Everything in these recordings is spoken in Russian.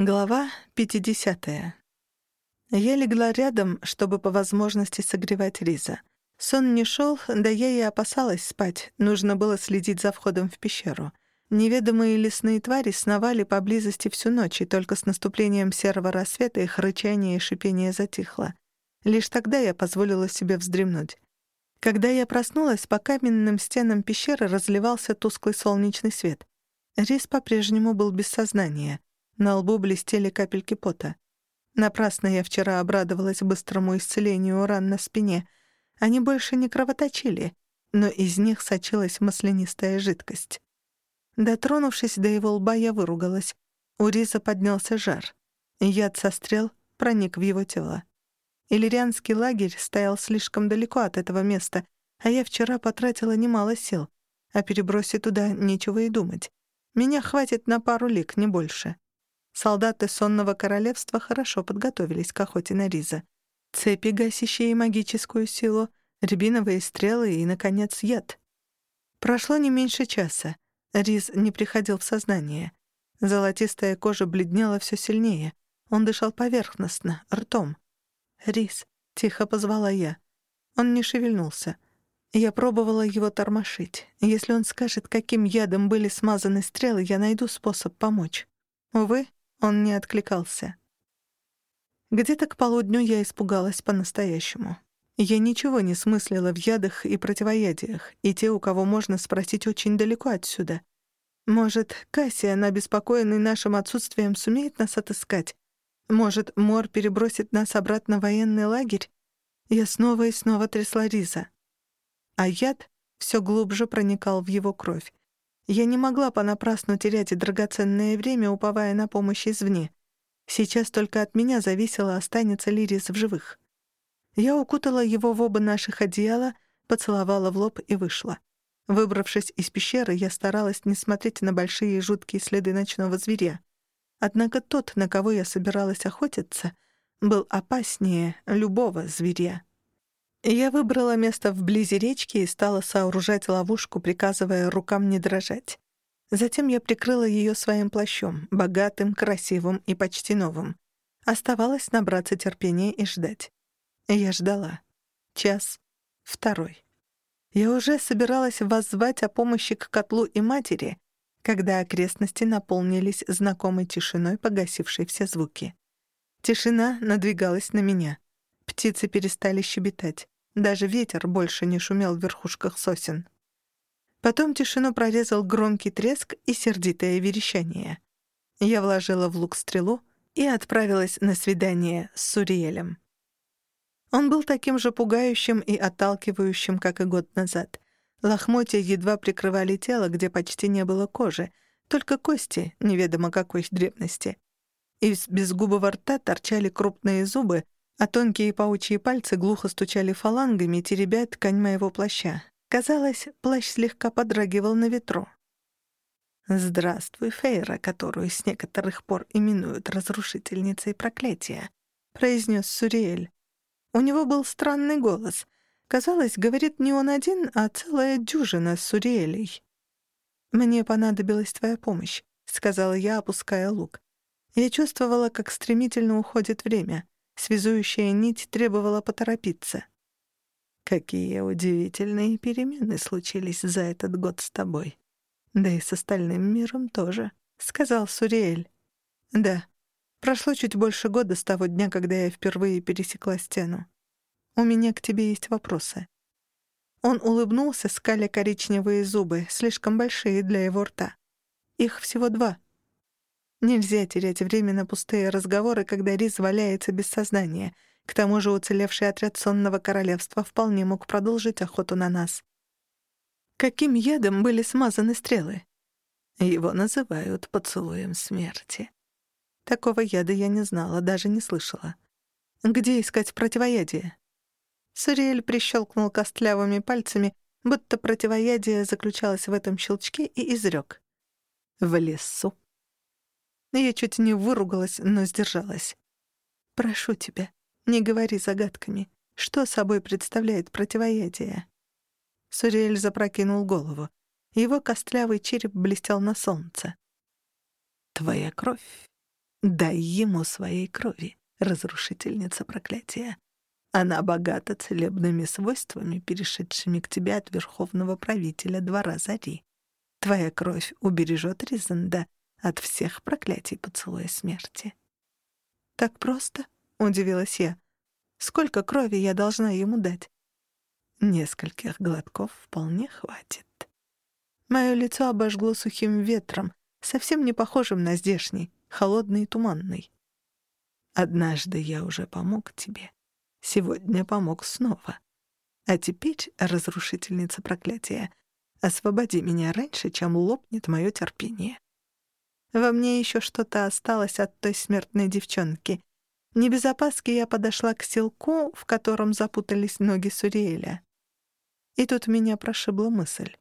Глава 50. Я легла рядом, чтобы по возможности согревать Риза. Сон не шел, да я и опасалась спать. Нужно было следить за входом в пещеру. Неведомые лесные твари сновали поблизости всю ночь, и только с наступлением серого рассвета их рычание и шипение затихло. Лишь тогда я позволила себе вздремнуть. Когда я проснулась, по каменным стенам пещеры разливался тусклый солнечный свет. Риз по-прежнему был без сознания — на лбу блестели капельки пота. Напрасно я вчера обрадовалась быстрому исцелению ран на спине. Они больше не кровоточили, но из них сочилась маслянистая жидкость. Дотронувшись до его лба, я выругалась. У Риза поднялся жар. Яд со стрел проник в его тело. Иллирианский лагерь стоял слишком далеко от этого места, а я вчера потратила немало сил, а перебросить туда нечего и думать. Меня хватит на пару лик, не больше. Солдаты сонного королевства хорошо подготовились к охоте на Риза. Цепи, гасящие магическую силу, рябиновые стрелы и, наконец, яд. Прошло не меньше часа. Риз не приходил в сознание. Золотистая кожа бледнела все сильнее. Он дышал поверхностно, ртом. «Риз», — тихо позвала я. Он не шевельнулся. Я пробовала его тормошить. Если он скажет, каким ядом были смазаны стрелы, я найду способ помочь. Увы, он не откликался. Где-то к полудню я испугалась по-настоящему. Я ничего не смыслила в ядах и противоядиях, и те, у кого можно спросить очень далеко отсюда. Может, Кассия, обеспокоенный нашим отсутствием, сумеет нас отыскать? Может, Мор перебросит нас обратно в военный лагерь? Я снова и снова трясла Риза. А яд все глубже проникал в его кровь. Я не могла понапрасну терять драгоценное время, уповая на помощь извне. Сейчас только от меня зависело, останется ли Рис в живых. Я укутала его в оба наших одеяла, поцеловала в лоб и вышла. Выбравшись из пещеры, я старалась не смотреть на большие жуткие следы ночного зверя. Однако тот, на кого я собиралась охотиться, был опаснее любого зверя. Я выбрала место вблизи речки и стала сооружать ловушку, приказывая рукам не дрожать. Затем я прикрыла ее своим плащом, богатым, красивым и почти новым. Оставалось набраться терпения и ждать. Я ждала. Час. Второй. Я уже собиралась воззвать о помощи к котлу и матери, когда окрестности наполнились знакомой тишиной, погасившей все звуки. Тишина надвигалась на меня — Птицы перестали щебетать. Даже ветер больше не шумел в верхушках сосен. Потом тишину прорезал громкий треск и сердитое верещание. Я вложила в лук стрелу и отправилась на свидание с Суриэлем. Он был таким же пугающим и отталкивающим, как и год назад. Лохмотья едва прикрывали тело, где почти не было кожи, только кости, неведомо какой древности. Из безгубого рта торчали крупные зубы, а тонкие паучьи пальцы глухо стучали фалангами, теребя ткань моего плаща. Казалось, плащ слегка подрагивал на ветру. «Здравствуй, Фейра, которую с некоторых пор именуют разрушительницей проклятия», — произнес Суриэль. У него был странный голос. Казалось, говорит не он один, а целая дюжина Суриэлей. «Мне понадобилась твоя помощь», — сказала я, опуская лук. Я чувствовала, как стремительно уходит время — Связующая нить требовала поторопиться. «Какие удивительные перемены случились за этот год с тобой. Да и с остальным миром тоже», — сказал Суриэль. «Да, прошло чуть больше года с того дня, когда я впервые пересекла стену. У меня к тебе есть вопросы». Он улыбнулся, скаля коричневые зубы, слишком большие для его рта. Их всего два — Нельзя терять время на пустые разговоры, когда Риз валяется без сознания. К тому же уцелевший отряд сонного королевства вполне мог продолжить охоту на нас. Каким ядом были смазаны стрелы? Его называют поцелуем смерти. Такого яда я не знала, даже не слышала. Где искать противоядие? Суриэль прищелкнул костлявыми пальцами, будто противоядие заключалось в этом щелчке, и изрек. В лесу. Я чуть не выругалась, но сдержалась. «Прошу тебя, не говори загадками. Что собой представляет противоядие?» Суриэль запрокинул голову. Его костлявый череп блестел на солнце. «Твоя кровь Дай ему своей крови, разрушительница проклятия. Она богата целебными свойствами, перешедшими к тебе от верховного правителя двора Зари. Твоя кровь убережет Ризанда от всех проклятий поцелуя смерти. «Так просто?» — удивилась я. «Сколько крови я должна ему дать?» Нескольких глотков вполне хватит. Мое лицо обожгло сухим ветром, совсем не похожим на здешний, холодный и туманный. Однажды я уже помог тебе. Сегодня помог снова. А теперь, разрушительница проклятия, освободи меня раньше, чем лопнет мое терпение. Во мне еще что-то осталось от той смертной девчонки. Не без опаски я подошла к селку, в котором запутались ноги Суриэля. И тут меня прошибла мысль.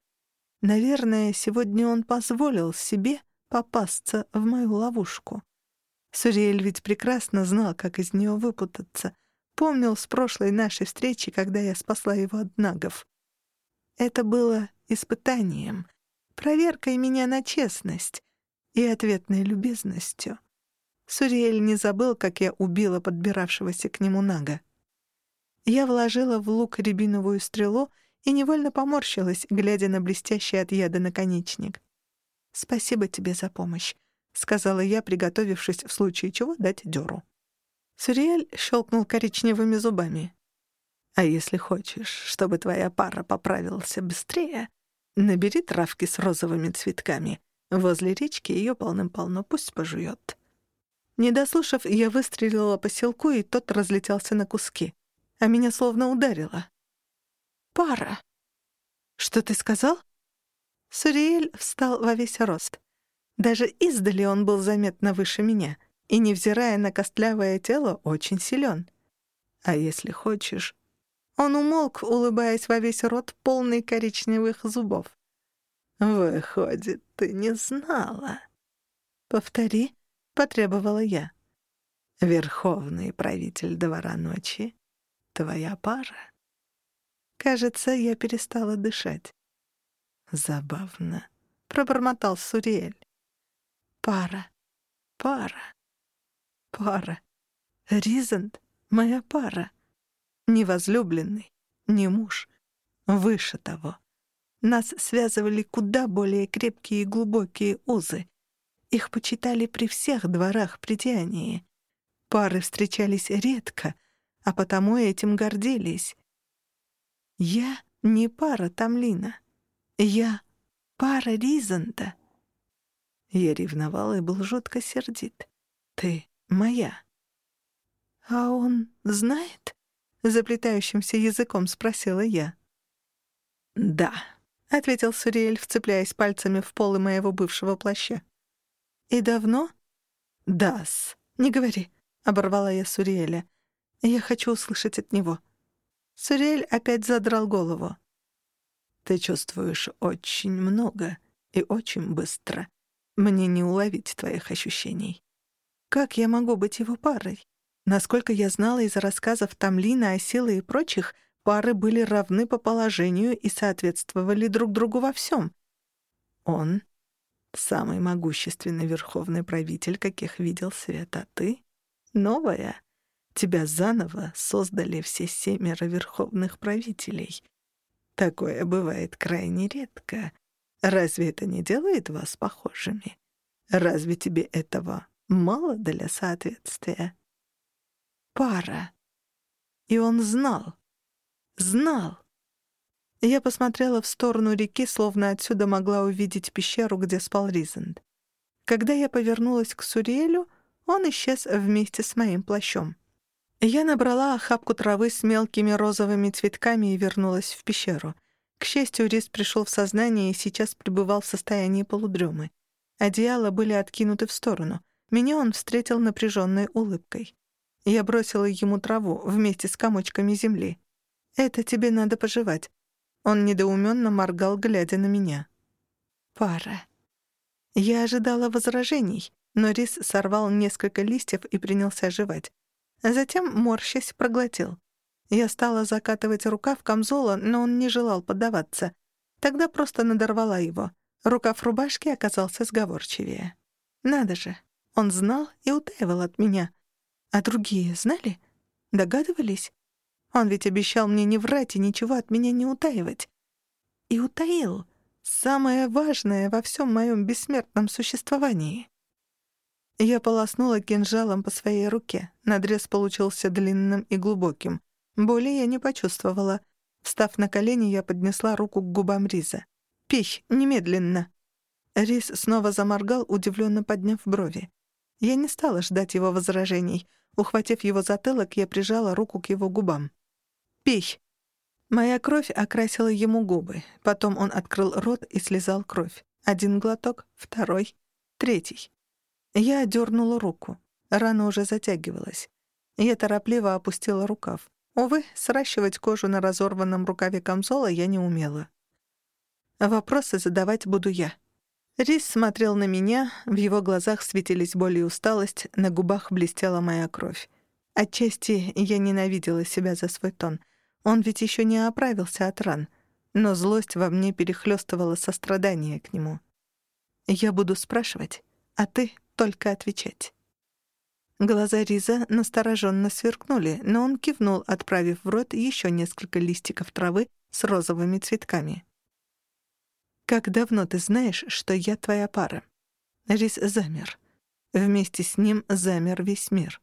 Наверное, сегодня он позволил себе попасться в мою ловушку. Суриэль ведь прекрасно знал, как из нее выпутаться. Помнил с прошлой нашей встречи, когда я спасла его от нагов. Это было испытанием, проверкой меня на честность и ответной любезностью. Суриэль не забыл, как я убила подбиравшегося к нему нага. Я вложила в лук рябиновую стрелу и невольно поморщилась, глядя на блестящий от яда наконечник. «Спасибо тебе за помощь», — сказала я, приготовившись в случае чего дать дёру. Суриэль щелкнул коричневыми зубами. «А если хочешь, чтобы твоя пара поправился быстрее, набери травки с розовыми цветками. Возле речки ее полным-полно, пусть пожует». Не дослушав, я выстрелила по селку, и тот разлетелся на куски. А меня словно ударило. «Пара!» «Что ты сказал?» Суриэль встал во весь рост. Даже издали он был заметно выше меня, и, невзирая на костлявое тело, очень силен. А если хочешь... Он умолк, улыбаясь во весь рот, полный коричневых зубов. «Выходит, ты не знала?» «Повтори», — потребовала я. «Верховный правитель двора ночи — твоя пара». Кажется, я перестала дышать. Забавно, — пробормотал Суриэль. Пара, пара, пара. Ризант — моя пара. Не возлюбленный, не муж. Выше того. Нас связывали куда более крепкие и глубокие узы. Их почитали при всех дворах притянии. Пары встречались редко, а потому этим гордились. Я не пара Тамлина. Я пара Ризанда. Я ревновал и был жутко сердит. «Ты моя». «А он знает?» — заплетающимся языком спросила я. «Да», — ответил Суриэль, вцепляясь пальцами в полы моего бывшего плаща. «И давно?» «Да-с, не говори», — оборвала я Суриэля. «Я хочу услышать от него». Суриэль опять задрал голову. «Ты чувствуешь очень много и очень быстро. Мне не уловить твоих ощущений. Как я могу быть его парой? Насколько я знала из рассказов Тамлина, Осила и прочих, пары были равны по положению и соответствовали друг другу во всем. Он — самый могущественный верховный правитель, каких видел свет, а ты — новая. Тебя заново создали все семеро верховных правителей. Такое бывает крайне редко — Разве это не делает вас похожими? Разве тебе этого мало для соответствия? Пара. И он знал. Знал. Я посмотрела в сторону реки, словно отсюда могла увидеть пещеру, где спал Ризент. Когда я повернулась к Сурелю, он исчез вместе с моим плащом. Я набрала охапку травы с мелкими розовыми цветками и вернулась в пещеру — к счастью, Рис пришел в сознание и сейчас пребывал в состоянии полудремы. Одеяла были откинуты в сторону. Меня он встретил напряженной улыбкой. Я бросила ему траву вместе с комочками земли. «Это тебе надо пожевать». Он недоуменно моргал, глядя на меня. «Пара». Я ожидала возражений, но Рис сорвал несколько листьев и принялся жевать. Затем, морщась, проглотил. Я стала закатывать рукав камзола, но он не желал поддаваться. Тогда просто надорвала его. Рукав рубашки оказался сговорчивее. Надо же, Он знал и утаивал от меня. А другие знали? Догадывались? Он ведь обещал мне не врать и ничего от меня не утаивать. И утаил. Самое важное во всем моем бессмертном существовании. Я полоснула кинжалом по своей руке. Надрез получился длинным и глубоким. Боли я не почувствовала. Встав на колени, я поднесла руку к губам Риза. «Пей, немедленно!» Рис снова заморгал, удивленно подняв брови. Я не стала ждать его возражений. Ухватив его затылок, я прижала руку к его губам. «Пей!» Моя кровь окрасила ему губы. Потом он открыл рот и слезал кровь. Один глоток, второй, третий. Я дернула руку. Рана уже затягивалась. Я торопливо опустила рукав. Увы, сращивать кожу на разорванном рукаве камзола я не умела. Вопросы задавать буду я. Рис смотрел на меня, в его глазах светились боль и усталость, на губах блестела моя кровь. Отчасти я ненавидела себя за свой тон. Он ведь еще не оправился от ран, но злость во мне перехлёстывала сострадание к нему. Я буду спрашивать, а ты только отвечать. Глаза Риза настороженно сверкнули, но он кивнул, отправив в рот еще несколько листиков травы с розовыми цветками. «Как давно ты знаешь, что я твоя пара?» Рис замер. Вместе с ним замер весь мир.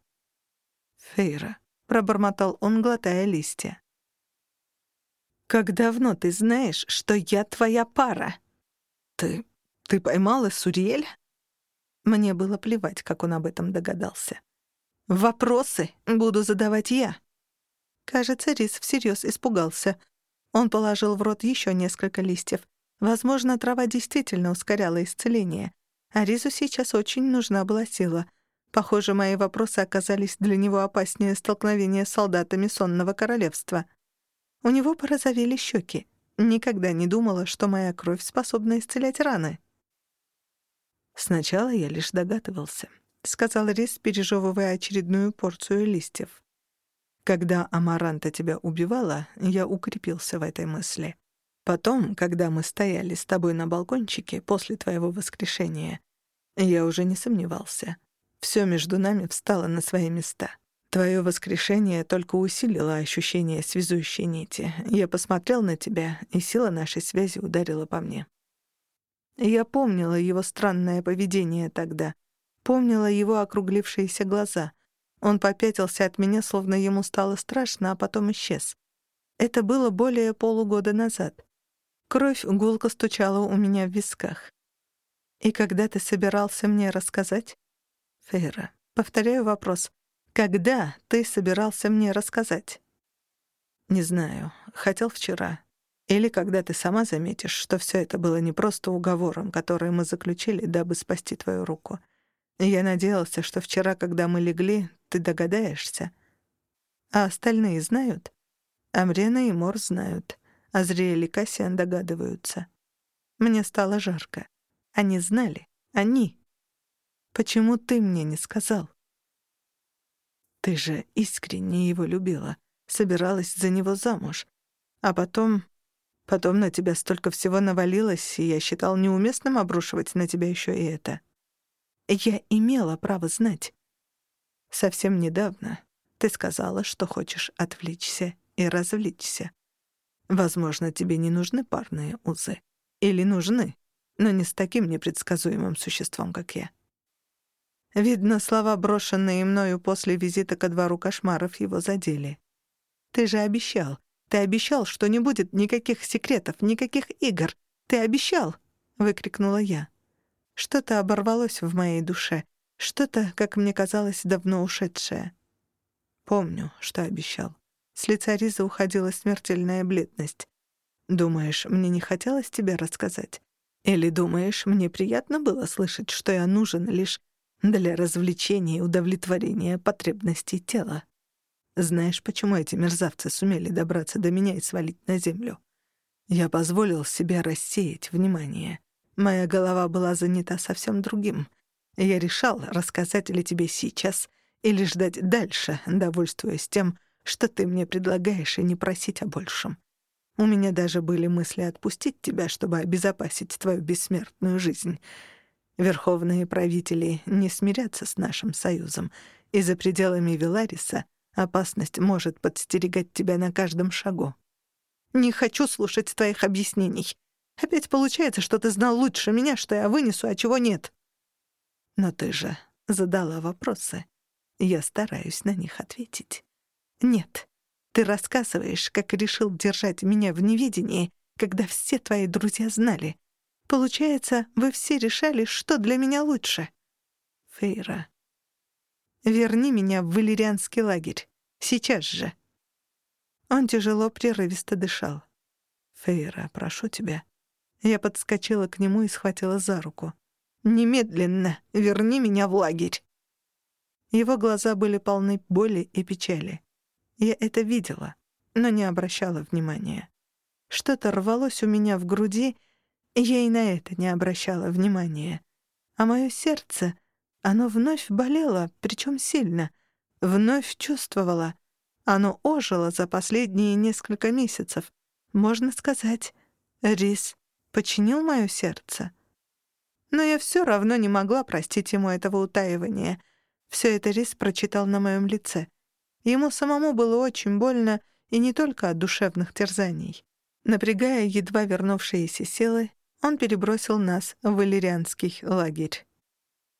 «Фейра», — пробормотал он, глотая листья. «Как давно ты знаешь, что я твоя пара?» «Ты... ты поймала Суриэль?» Мне было плевать, как он об этом догадался. «Вопросы буду задавать я». Кажется, Рис всерьез испугался. Он положил в рот еще несколько листьев. Возможно, трава действительно ускоряла исцеление. А Ризу сейчас очень нужна была сила. Похоже, мои вопросы оказались для него опаснее столкновения с солдатами сонного королевства. У него порозовели щеки. Никогда не думала, что моя кровь способна исцелять раны. «Сначала я лишь догадывался», — сказал Рис, пережевывая очередную порцию листьев. «Когда Амаранта тебя убивала, я укрепился в этой мысли. Потом, когда мы стояли с тобой на балкончике после твоего воскрешения, я уже не сомневался. Все между нами встало на свои места. Твое воскрешение только усилило ощущение связующей нити. Я посмотрел на тебя, и сила нашей связи ударила по мне. Я помнила его странное поведение тогда, помнила его округлившиеся глаза. Он попятился от меня, словно ему стало страшно, а потом исчез. Это было более полугода назад. Кровь гулко стучала у меня в висках. «И когда ты собирался мне рассказать?» «Фейра, повторяю вопрос. Когда ты собирался мне рассказать?» «Не знаю. Хотел вчера. Или когда ты сама заметишь, что все это было не просто уговором, который мы заключили, дабы спасти твою руку. Я надеялся, что вчера, когда мы легли, ты догадаешься. А остальные знают? Амрена и Мор знают. Азриэль и Кассиан догадываются. Мне стало жарко. Они знали. Они. Почему ты мне не сказал? Ты же искренне его любила, собиралась за него замуж. А потом... Потом на тебя столько всего навалилось, и я считал неуместным обрушивать на тебя еще и это. Я имела право знать. Совсем недавно ты сказала, что хочешь отвлечься и развлечься. Возможно, тебе не нужны парные узы. Или нужны, но не с таким непредсказуемым существом, как я. Видно, слова, брошенные мною после визита ко двору кошмаров, его задели. Ты же обещал. Ты обещал, что не будет никаких секретов, никаких игр. Ты обещал, выкрикнула я. Что-то оборвалось в моей душе, что-то, как мне казалось, давно ушедшее. Помню, что обещал. С лица Риза уходила смертельная бледность. «Думаешь, мне не хотелось тебе рассказать? Или думаешь, мне приятно было слышать, что я нужен лишь для развлечения и удовлетворения потребностей тела? Знаешь, почему эти мерзавцы сумели добраться до меня и свалить на землю? Я позволил себе рассеять внимание. Моя голова была занята совсем другим. Я решал, рассказать ли тебе сейчас или ждать дальше, довольствуясь тем, что ты мне предлагаешь, и не просить о большем. У меня даже были мысли отпустить тебя, чтобы обезопасить твою бессмертную жизнь. Верховные правители не смирятся с нашим союзом, и за пределами Вилариса опасность может подстерегать тебя на каждом шагу. Не хочу слушать твоих объяснений. Опять получается, что ты знал лучше меня, что я вынесу, а чего нет. Но ты же задала вопросы. Я стараюсь на них ответить. Нет, ты рассказываешь, как решил держать меня в неведении, когда все твои друзья знали. Получается, вы все решали, что для меня лучше. Фейра, верни меня в валерианский лагерь. Сейчас же. Он тяжело, прерывисто дышал. Фейра, прошу тебя. Я подскочила к нему и схватила за руку. Немедленно верни меня в лагерь. Его глаза были полны боли и печали. Я это видела, но не обращала внимания. Что-то рвалось у меня в груди, я и на это не обращала внимания. А мое сердце, оно вновь болело, причем сильно, вновь чувствовало. Оно ожило за последние несколько месяцев. Можно сказать, Рис починил мое сердце. Но я все равно не могла простить ему этого утаивания. Все это Рис прочитал на моем лице. Ему самому было очень больно, и не только от душевных терзаний. Напрягая едва вернувшиеся силы, он перебросил нас в валерианский лагерь.